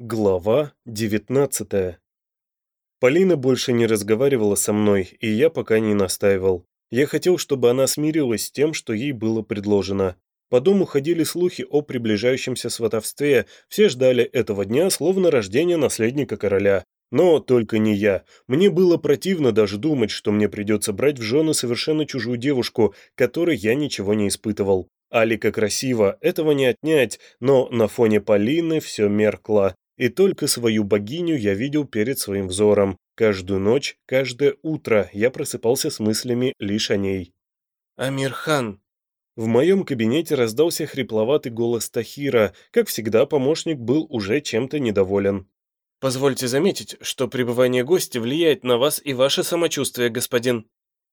Глава 19 Полина больше не разговаривала со мной, и я пока не настаивал. Я хотел, чтобы она смирилась с тем, что ей было предложено. По дому ходили слухи о приближающемся сватовстве, все ждали этого дня, словно рождения наследника короля. Но только не я. Мне было противно даже думать, что мне придется брать в жены совершенно чужую девушку, которой я ничего не испытывал. Алика красиво, этого не отнять, но на фоне Полины все меркло. И только свою богиню я видел перед своим взором. Каждую ночь, каждое утро я просыпался с мыслями лишь о ней. «Амирхан!» В моем кабинете раздался хрипловатый голос Тахира. Как всегда, помощник был уже чем-то недоволен. «Позвольте заметить, что пребывание гостя влияет на вас и ваше самочувствие, господин».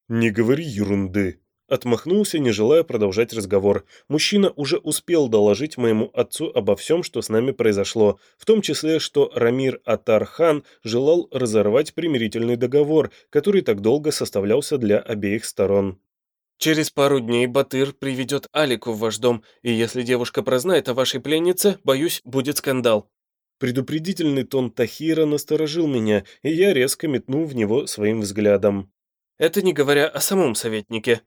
«Не говори ерунды», Отмахнулся, не желая продолжать разговор. Мужчина уже успел доложить моему отцу обо всем, что с нами произошло, в том числе, что Рамир Атар-хан желал разорвать примирительный договор, который так долго составлялся для обеих сторон. «Через пару дней Батыр приведет Алику в ваш дом, и если девушка прознает о вашей пленнице, боюсь, будет скандал». Предупредительный тон Тахира насторожил меня, и я резко метнул в него своим взглядом. «Это не говоря о самом советнике»,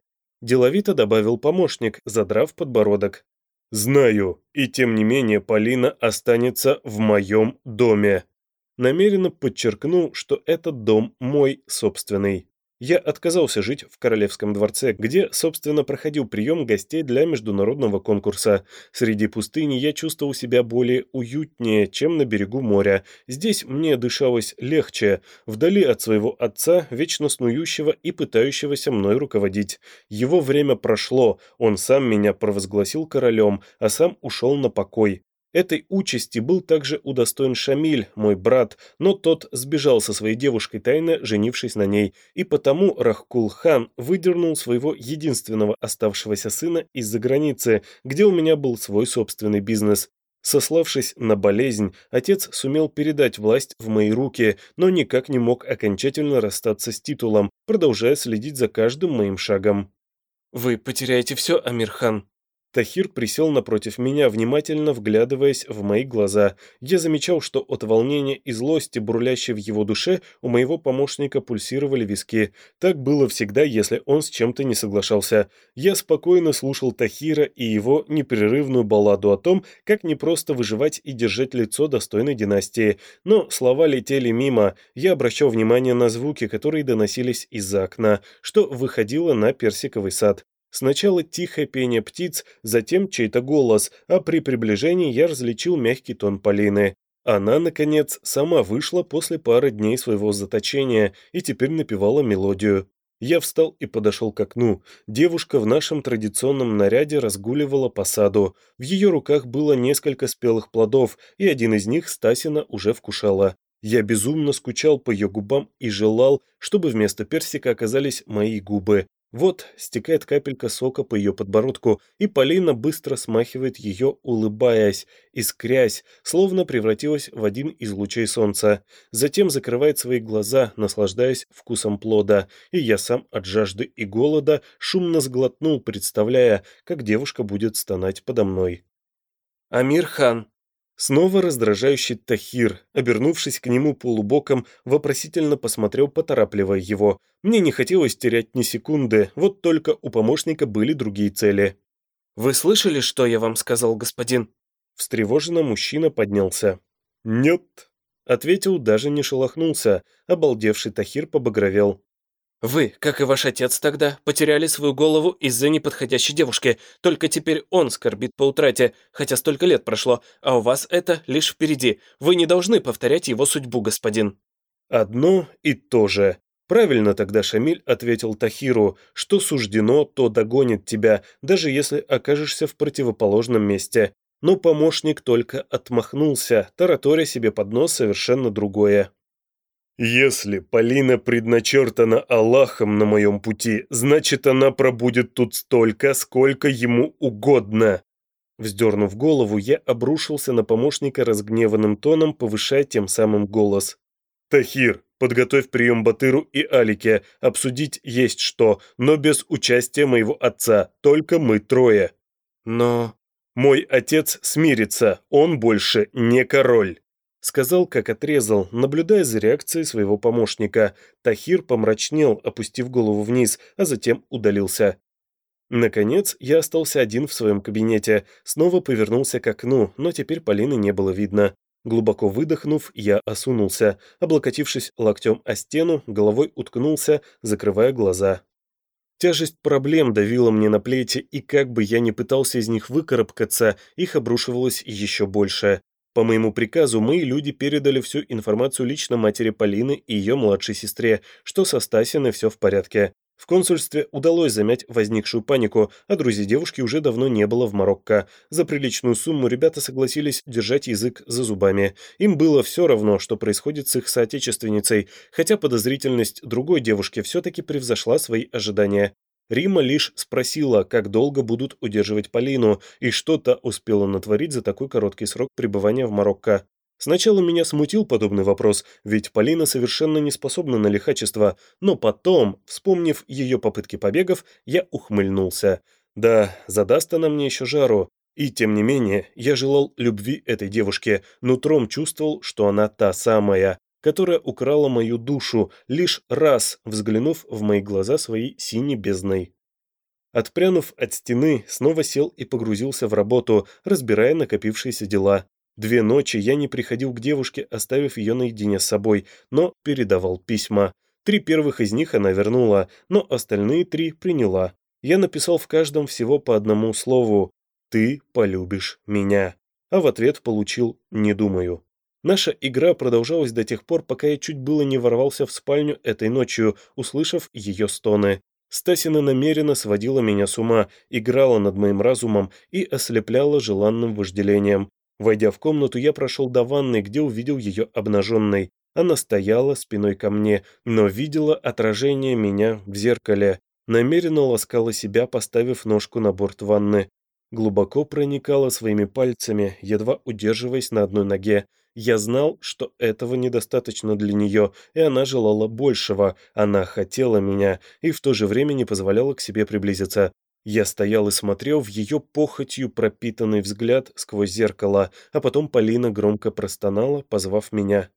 Деловито добавил помощник, задрав подбородок. «Знаю, и тем не менее Полина останется в моем доме». Намеренно подчеркнул, что этот дом мой собственный. Я отказался жить в Королевском дворце, где, собственно, проходил прием гостей для международного конкурса. Среди пустыни я чувствовал себя более уютнее, чем на берегу моря. Здесь мне дышалось легче, вдали от своего отца, вечно снующего и пытающегося мной руководить. Его время прошло, он сам меня провозгласил королем, а сам ушел на покой. Этой участи был также удостоен Шамиль, мой брат, но тот сбежал со своей девушкой тайно, женившись на ней, и потому Рахкул-хан выдернул своего единственного оставшегося сына из-за границы, где у меня был свой собственный бизнес. Сославшись на болезнь, отец сумел передать власть в мои руки, но никак не мог окончательно расстаться с титулом, продолжая следить за каждым моим шагом. «Вы потеряете все, Амирхан», Тахир присел напротив меня, внимательно вглядываясь в мои глаза. Я замечал, что от волнения и злости, бурлящей в его душе, у моего помощника пульсировали виски. Так было всегда, если он с чем-то не соглашался. Я спокойно слушал Тахира и его непрерывную балладу о том, как непросто выживать и держать лицо достойной династии. Но слова летели мимо. Я обращал внимание на звуки, которые доносились из-за окна, что выходило на персиковый сад. Сначала тихое пение птиц, затем чей-то голос, а при приближении я различил мягкий тон Полины. Она, наконец, сама вышла после пары дней своего заточения и теперь напевала мелодию. Я встал и подошел к окну. Девушка в нашем традиционном наряде разгуливала по саду. В ее руках было несколько спелых плодов, и один из них Стасина уже вкушала. Я безумно скучал по ее губам и желал, чтобы вместо персика оказались мои губы. Вот стекает капелька сока по ее подбородку, и Полина быстро смахивает ее, улыбаясь, искрясь, словно превратилась в один из лучей солнца. Затем закрывает свои глаза, наслаждаясь вкусом плода, и я сам от жажды и голода шумно сглотнул, представляя, как девушка будет стонать подо мной. «Амир хан», Снова раздражающий Тахир, обернувшись к нему полубоком, вопросительно посмотрел, поторапливая его. Мне не хотелось терять ни секунды, вот только у помощника были другие цели. «Вы слышали, что я вам сказал, господин?» Встревоженно мужчина поднялся. «Нет», — ответил, даже не шелохнулся. Обалдевший Тахир побагровел. Вы, как и ваш отец тогда, потеряли свою голову из-за неподходящей девушки. Только теперь он скорбит по утрате, хотя столько лет прошло, а у вас это лишь впереди. Вы не должны повторять его судьбу, господин». «Одно и то же», Правильно тогда Шамиль ответил Тахиру, что суждено, то догонит тебя, даже если окажешься в противоположном месте. Но помощник только отмахнулся, тараторя себе под нос совершенно другое. «Если Полина предначертана Аллахом на моем пути, значит, она пробудет тут столько, сколько ему угодно». Вздернув голову, я обрушился на помощника разгневанным тоном, повышая тем самым голос. «Тахир, подготовь прием Батыру и Алике, обсудить есть что, но без участия моего отца, только мы трое». «Но...» «Мой отец смирится, он больше не король». Сказал, как отрезал, наблюдая за реакцией своего помощника. Тахир помрачнел, опустив голову вниз, а затем удалился. Наконец, я остался один в своем кабинете, снова повернулся к окну, но теперь Полины не было видно. Глубоко выдохнув, я осунулся, облокотившись локтем о стену, головой уткнулся, закрывая глаза. Тяжесть проблем давила мне на плечи, и как бы я ни пытался из них выкарабкаться, их обрушивалось еще больше. По моему приказу, мои люди передали всю информацию лично матери Полины и ее младшей сестре, что со Стасиной все в порядке. В консульстве удалось замять возникшую панику, а друзей девушки уже давно не было в Марокко. За приличную сумму ребята согласились держать язык за зубами. Им было все равно, что происходит с их соотечественницей, хотя подозрительность другой девушки все-таки превзошла свои ожидания. Рима лишь спросила, как долго будут удерживать Полину, и что-то успела натворить за такой короткий срок пребывания в Марокко. Сначала меня смутил подобный вопрос, ведь Полина совершенно не способна на лихачество, но потом, вспомнив ее попытки побегов, я ухмыльнулся. Да, задаст она мне еще жару. И тем не менее, я желал любви этой девушке, нутром чувствовал, что она та самая, которая украла мою душу, лишь раз взглянув в мои глаза своей синей бездной. Отпрянув от стены, снова сел и погрузился в работу, разбирая накопившиеся дела. Две ночи я не приходил к девушке, оставив ее наедине с собой, но передавал письма. Три первых из них она вернула, но остальные три приняла. Я написал в каждом всего по одному слову «Ты полюбишь меня», а в ответ получил «Не думаю». Наша игра продолжалась до тех пор, пока я чуть было не ворвался в спальню этой ночью, услышав ее стоны. Стасина намеренно сводила меня с ума, играла над моим разумом и ослепляла желанным вожделением. Войдя в комнату, я прошел до ванной, где увидел ее обнаженной. Она стояла спиной ко мне, но видела отражение меня в зеркале. Намеренно ласкала себя, поставив ножку на борт ванны. Глубоко проникала своими пальцами, едва удерживаясь на одной ноге. Я знал, что этого недостаточно для нее, и она желала большего. Она хотела меня и в то же время не позволяла к себе приблизиться. Я стоял и смотрел в ее похотью пропитанный взгляд сквозь зеркало, а потом Полина громко простонала, позвав меня.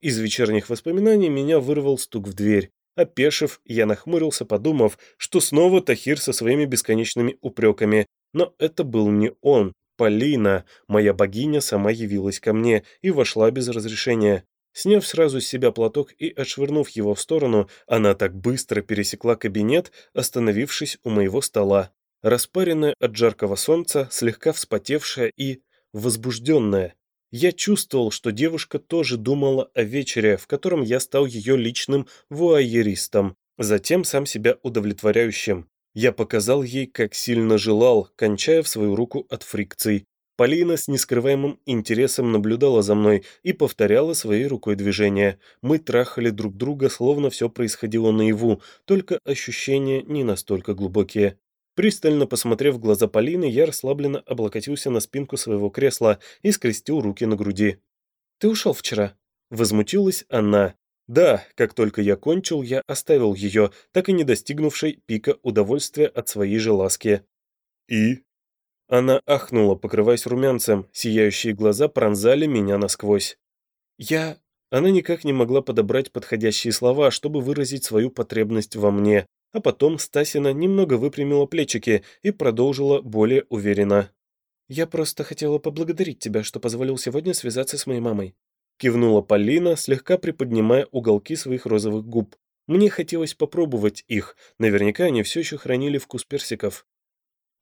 Из вечерних воспоминаний меня вырвал стук в дверь. Опешив, я нахмурился, подумав, что снова Тахир со своими бесконечными упреками. Но это был не он. Полина, моя богиня, сама явилась ко мне и вошла без разрешения. Сняв сразу с себя платок и отшвырнув его в сторону, она так быстро пересекла кабинет, остановившись у моего стола. Распаренная от жаркого солнца, слегка вспотевшая и возбужденная. Я чувствовал, что девушка тоже думала о вечере, в котором я стал ее личным вуайеристом, затем сам себя удовлетворяющим. Я показал ей, как сильно желал, кончая в свою руку от фрикций, Полина с нескрываемым интересом наблюдала за мной и повторяла своей рукой движения. Мы трахали друг друга, словно все происходило наяву, только ощущения не настолько глубокие. Пристально посмотрев в глаза Полины, я расслабленно облокотился на спинку своего кресла и скрестил руки на груди. «Ты ушел вчера?» Возмутилась она. Да, как только я кончил, я оставил ее, так и не достигнувшей пика удовольствия от своей же ласки. «И?» Она ахнула, покрываясь румянцем, сияющие глаза пронзали меня насквозь. «Я...» Она никак не могла подобрать подходящие слова, чтобы выразить свою потребность во мне, а потом Стасина немного выпрямила плечики и продолжила более уверенно. «Я просто хотела поблагодарить тебя, что позволил сегодня связаться с моей мамой», кивнула Полина, слегка приподнимая уголки своих розовых губ. Мне хотелось попробовать их, наверняка они все еще хранили вкус персиков.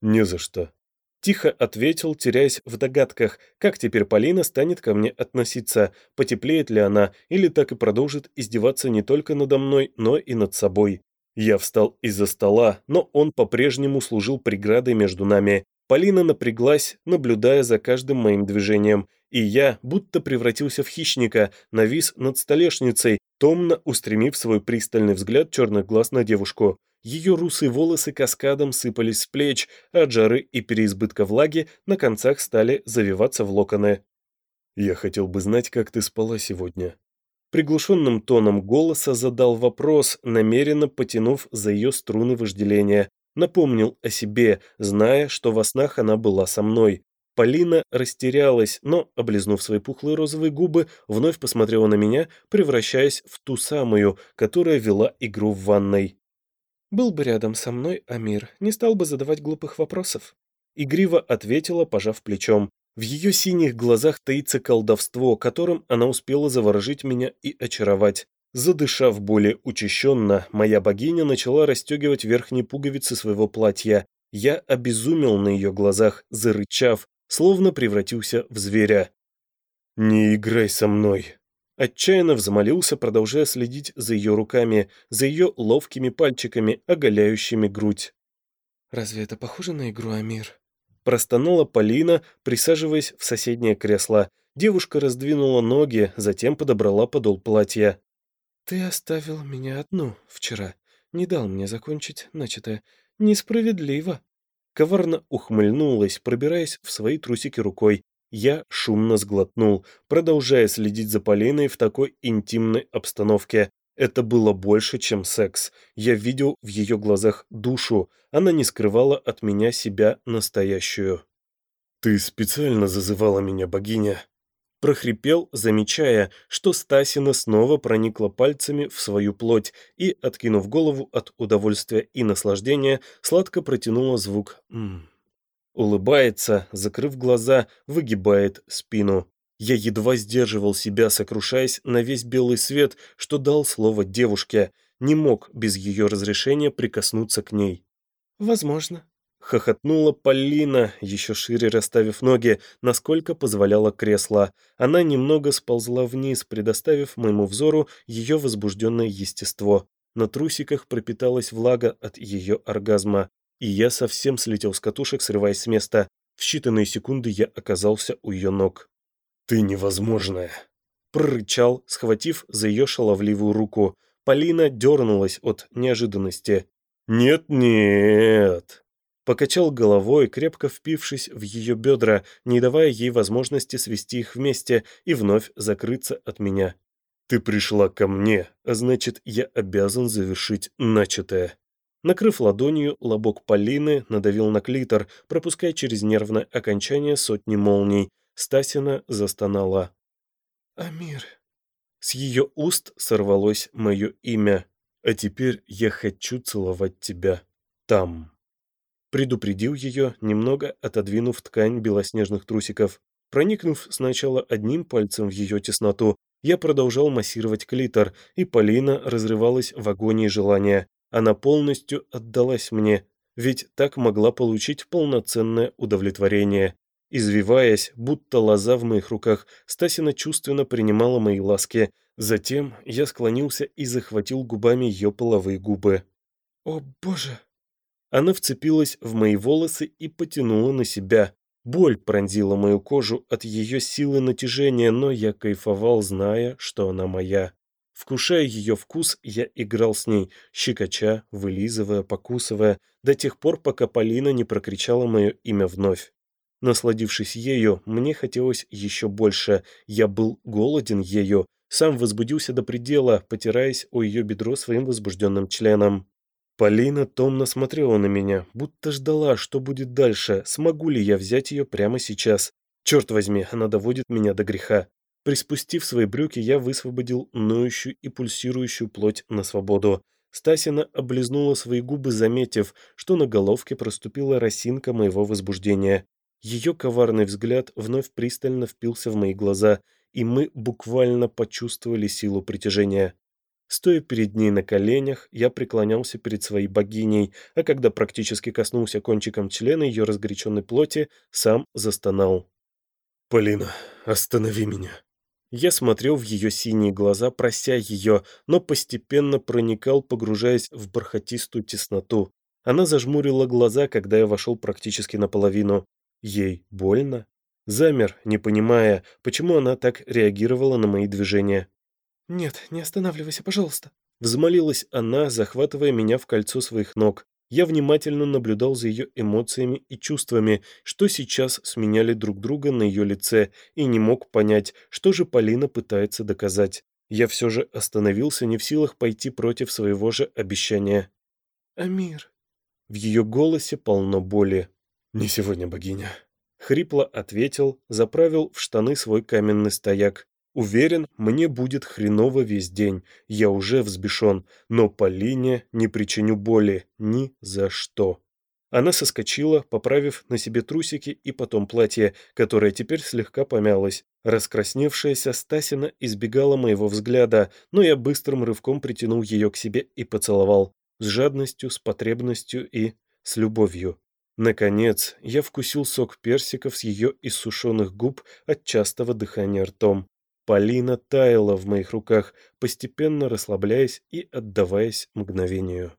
«Не за что», Тихо ответил, теряясь в догадках, как теперь Полина станет ко мне относиться, потеплеет ли она, или так и продолжит издеваться не только надо мной, но и над собой. Я встал из-за стола, но он по-прежнему служил преградой между нами. Полина напряглась, наблюдая за каждым моим движением, и я, будто превратился в хищника, навис над столешницей, томно устремив свой пристальный взгляд черных глаз на девушку. Ее русые волосы каскадом сыпались с плеч, а от жары и переизбытка влаги на концах стали завиваться в локоны. «Я хотел бы знать, как ты спала сегодня». Приглушенным тоном голоса задал вопрос, намеренно потянув за ее струны вожделения. Напомнил о себе, зная, что во снах она была со мной. Полина растерялась, но, облизнув свои пухлые розовые губы, вновь посмотрела на меня, превращаясь в ту самую, которая вела игру в ванной. «Был бы рядом со мной, Амир, не стал бы задавать глупых вопросов». Игриво ответила, пожав плечом. В ее синих глазах таится колдовство, которым она успела заворожить меня и очаровать. Задышав более учащенно, моя богиня начала расстегивать верхние пуговицы своего платья. Я обезумел на ее глазах, зарычав, словно превратился в зверя. «Не играй со мной!» Отчаянно взмолился, продолжая следить за ее руками, за ее ловкими пальчиками, оголяющими грудь. «Разве это похоже на игру, Амир?» Простонула Полина, присаживаясь в соседнее кресло. Девушка раздвинула ноги, затем подобрала подол платья. «Ты оставил меня одну вчера. Не дал мне закончить начатое. Несправедливо». Коварно ухмыльнулась, пробираясь в свои трусики рукой. Я шумно сглотнул, продолжая следить за Полиной в такой интимной обстановке. Это было больше, чем секс. Я видел в ее глазах душу. Она не скрывала от меня себя настоящую. «Ты специально зазывала меня, богиня?» Прохрипел, замечая, что Стасина снова проникла пальцами в свою плоть и, откинув голову от удовольствия и наслаждения, сладко протянула звук «м». Улыбается, закрыв глаза, выгибает спину. Я едва сдерживал себя, сокрушаясь на весь белый свет, что дал слово девушке, не мог без ее разрешения прикоснуться к ней. «Возможно», — хохотнула Полина, еще шире расставив ноги, насколько позволяло кресло. Она немного сползла вниз, предоставив моему взору ее возбужденное естество. На трусиках пропиталась влага от ее оргазма, и я совсем слетел с катушек, срываясь с места. В считанные секунды я оказался у ее ног. «Ты невозможная!» Прорычал, схватив за ее шаловливую руку. Полина дернулась от неожиданности. «Нет-нет!» Покачал головой, крепко впившись в ее бедра, не давая ей возможности свести их вместе и вновь закрыться от меня. «Ты пришла ко мне, а значит, я обязан завершить начатое». Накрыв ладонью, лобок Полины надавил на клитор, пропуская через нервное окончание сотни молний, Стасина застонала. «Амир». С ее уст сорвалось мое имя. «А теперь я хочу целовать тебя там». Предупредил ее, немного отодвинув ткань белоснежных трусиков. Проникнув сначала одним пальцем в ее тесноту, я продолжал массировать клитор, и Полина разрывалась в агонии желания. Она полностью отдалась мне, ведь так могла получить полноценное удовлетворение. Извиваясь, будто лоза в моих руках, Стасина чувственно принимала мои ласки. Затем я склонился и захватил губами ее половые губы. «О, боже!» Она вцепилась в мои волосы и потянула на себя. Боль пронзила мою кожу от ее силы натяжения, но я кайфовал, зная, что она моя. Вкушая ее вкус, я играл с ней, щекоча, вылизывая, покусывая, до тех пор, пока Полина не прокричала мое имя вновь. Насладившись ею, мне хотелось еще больше. Я был голоден ею, сам возбудился до предела, потираясь о ее бедро своим возбужденным членом. Полина томно смотрела на меня, будто ждала, что будет дальше, смогу ли я взять ее прямо сейчас. Черт возьми, она доводит меня до греха. Приспустив свои брюки, я высвободил ноющую и пульсирующую плоть на свободу. Стасина облизнула свои губы, заметив, что на головке проступила росинка моего возбуждения. Ее коварный взгляд вновь пристально впился в мои глаза, и мы буквально почувствовали силу притяжения. Стоя перед ней на коленях, я преклонялся перед своей богиней, а когда практически коснулся кончиком члена ее разгоряченной плоти, сам застонал. «Полина, останови меня!» Я смотрел в ее синие глаза, прося ее, но постепенно проникал, погружаясь в бархатистую тесноту. Она зажмурила глаза, когда я вошел практически наполовину. Ей больно? Замер, не понимая, почему она так реагировала на мои движения. «Нет, не останавливайся, пожалуйста», — взмолилась она, захватывая меня в кольцо своих ног. Я внимательно наблюдал за ее эмоциями и чувствами, что сейчас сменяли друг друга на ее лице, и не мог понять, что же Полина пытается доказать. Я все же остановился, не в силах пойти против своего же обещания. «Амир». В ее голосе полно боли. «Не сегодня, богиня». Хрипло ответил, заправил в штаны свой каменный стояк. Уверен, мне будет хреново весь день. Я уже взбешен, но Полине не причиню боли ни за что. Она соскочила, поправив на себе трусики и потом платье, которое теперь слегка помялось. Раскрасневшаяся Стасина избегала моего взгляда, но я быстрым рывком притянул ее к себе и поцеловал. С жадностью, с потребностью и с любовью. Наконец, я вкусил сок персиков с ее иссушенных губ от частого дыхания ртом. Полина таяла в моих руках, постепенно расслабляясь и отдаваясь мгновению.